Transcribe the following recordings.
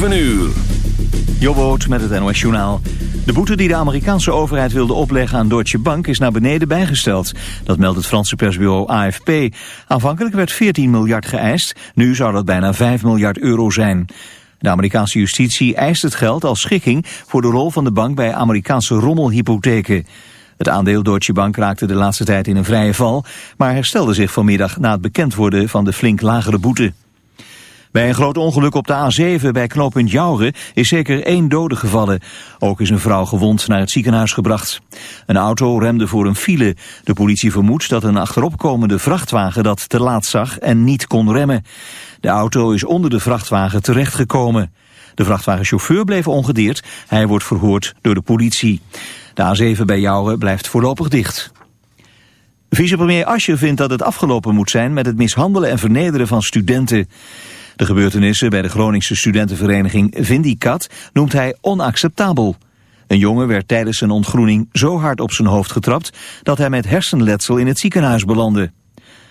7 uur. Jobboot met het NOS Journaal. De boete die de Amerikaanse overheid wilde opleggen aan Deutsche Bank is naar beneden bijgesteld. Dat meldt het Franse persbureau AFP. Aanvankelijk werd 14 miljard geëist, nu zou dat bijna 5 miljard euro zijn. De Amerikaanse justitie eist het geld als schikking voor de rol van de bank bij Amerikaanse rommelhypotheken. Het aandeel Deutsche Bank raakte de laatste tijd in een vrije val, maar herstelde zich vanmiddag na het bekend worden van de flink lagere boete. Bij een groot ongeluk op de A7 bij knooppunt Jouren is zeker één dode gevallen. Ook is een vrouw gewond naar het ziekenhuis gebracht. Een auto remde voor een file. De politie vermoedt dat een achteropkomende vrachtwagen dat te laat zag en niet kon remmen. De auto is onder de vrachtwagen terechtgekomen. De vrachtwagenchauffeur bleef ongedeerd. Hij wordt verhoord door de politie. De A7 bij Jouren blijft voorlopig dicht. Vicepremier Asje vindt dat het afgelopen moet zijn met het mishandelen en vernederen van studenten. De gebeurtenissen bij de Groningse studentenvereniging Vindicat noemt hij onacceptabel. Een jongen werd tijdens zijn ontgroening zo hard op zijn hoofd getrapt dat hij met hersenletsel in het ziekenhuis belandde.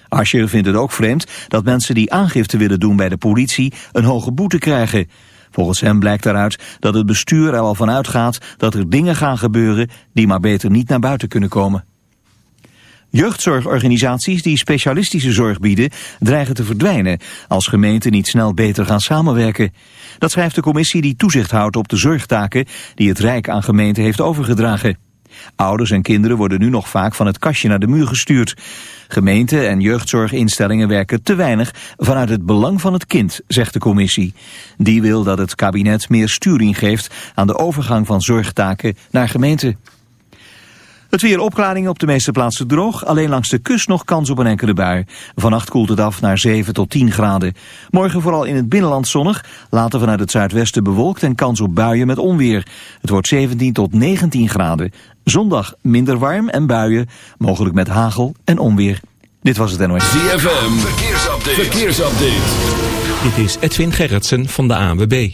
Ascher vindt het ook vreemd dat mensen die aangifte willen doen bij de politie een hoge boete krijgen. Volgens hem blijkt daaruit dat het bestuur er al van uitgaat dat er dingen gaan gebeuren die maar beter niet naar buiten kunnen komen. Jeugdzorgorganisaties die specialistische zorg bieden dreigen te verdwijnen als gemeenten niet snel beter gaan samenwerken. Dat schrijft de commissie die toezicht houdt op de zorgtaken die het Rijk aan gemeenten heeft overgedragen. Ouders en kinderen worden nu nog vaak van het kastje naar de muur gestuurd. Gemeenten en jeugdzorginstellingen werken te weinig vanuit het belang van het kind, zegt de commissie. Die wil dat het kabinet meer sturing geeft aan de overgang van zorgtaken naar gemeenten. Het weer opklaringen op de meeste plaatsen droog. Alleen langs de kust nog kans op een enkele bui. Vannacht koelt het af naar 7 tot 10 graden. Morgen vooral in het binnenland zonnig. Later vanuit het zuidwesten bewolkt en kans op buien met onweer. Het wordt 17 tot 19 graden. Zondag minder warm en buien. Mogelijk met hagel en onweer. Dit was het NOS. ZFM. Verkeersupdate. Verkeersupdate. Dit is Edwin Gerritsen van de ANWB.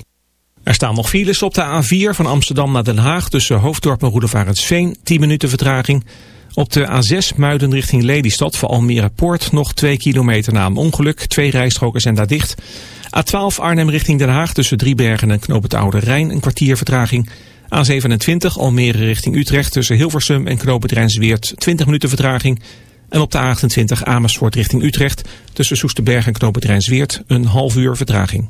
Er staan nog files op de A4 van Amsterdam naar Den Haag tussen Hoofddorp en Roedevarensveen, 10 minuten vertraging. Op de A6 Muiden richting Lelystad voor Almere Poort nog 2 kilometer na een ongeluk. Twee rijstroken zijn daar dicht. A12 Arnhem richting Den Haag tussen Driebergen en Knoop het Oude Rijn een kwartier vertraging. A27 Almere richting Utrecht tussen Hilversum en Knoop het Rijnsweert 20 minuten vertraging. En op de A28 Amersfoort richting Utrecht tussen Soesterberg en Knoop het Rijnsweert een half uur vertraging.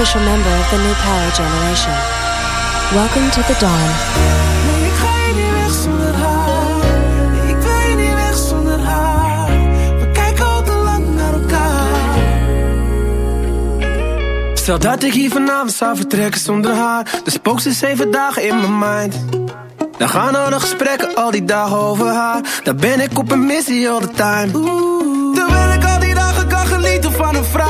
official member of the new power generation. Welcome to the dawn. Stel dat ik hier vanavond zou vertrekken zonder haar. De spook ze zeven dagen in mijn mind. Dan gaan we nog gesprekken al die dagen over haar. Daar ben ik op een missie all the time. Oeh. Terwijl ik al die dagen kan genieten van een vrouw.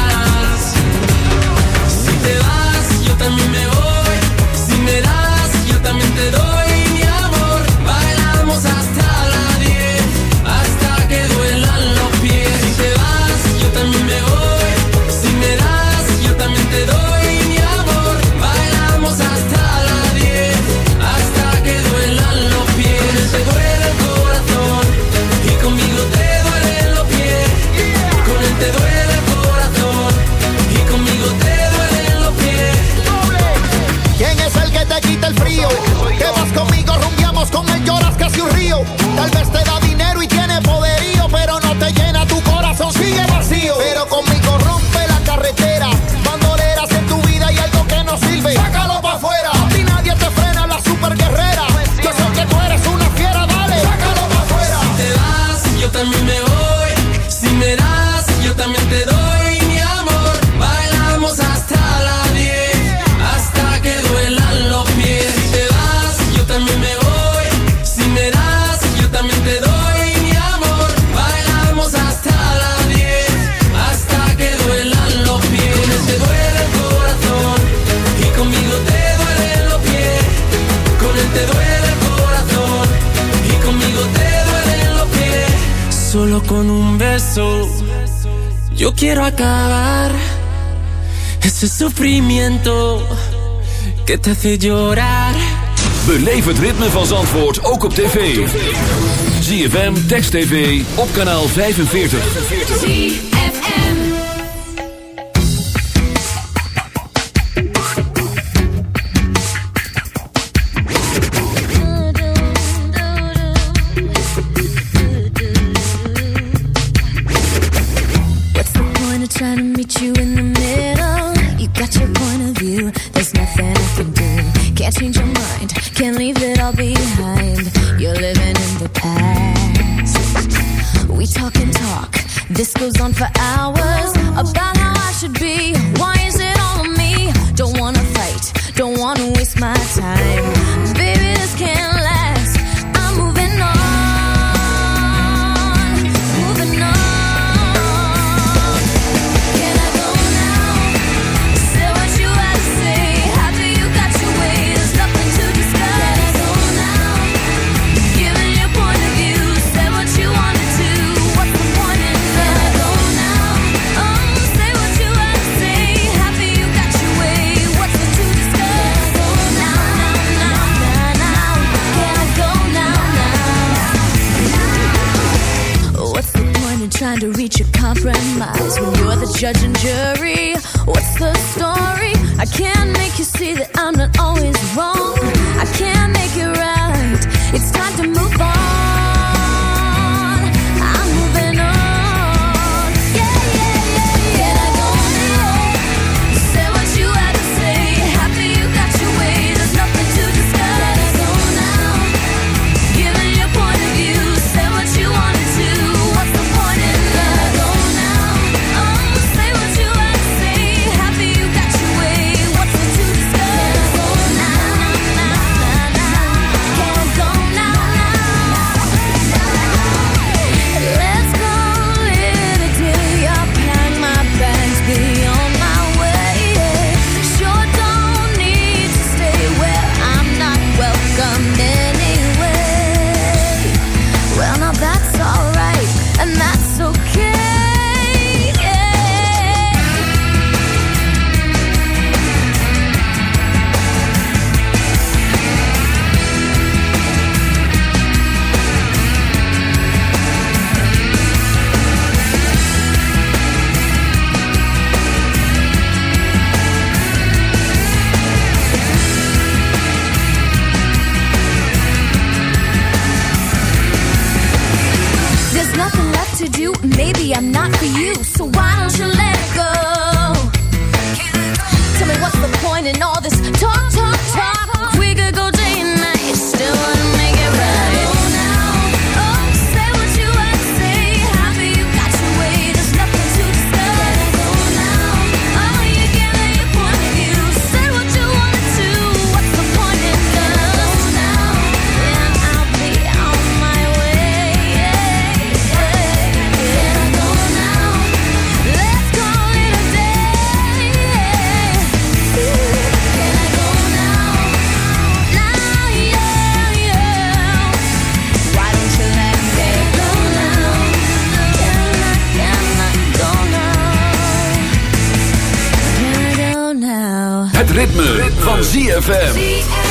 tal vez te da con un beso. Yo quiero acabar ese sufrimiento que te hace llorar. Beleef het ritme van Zandvoort ook op tv. ZFM Text TV op kanaal 45. Ritme, van ZFM.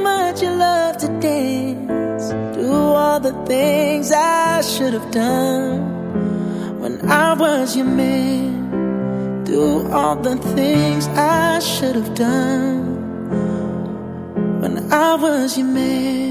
much you love to dance. Do all the things I should have done when I was your man. Do all the things I should have done when I was your man.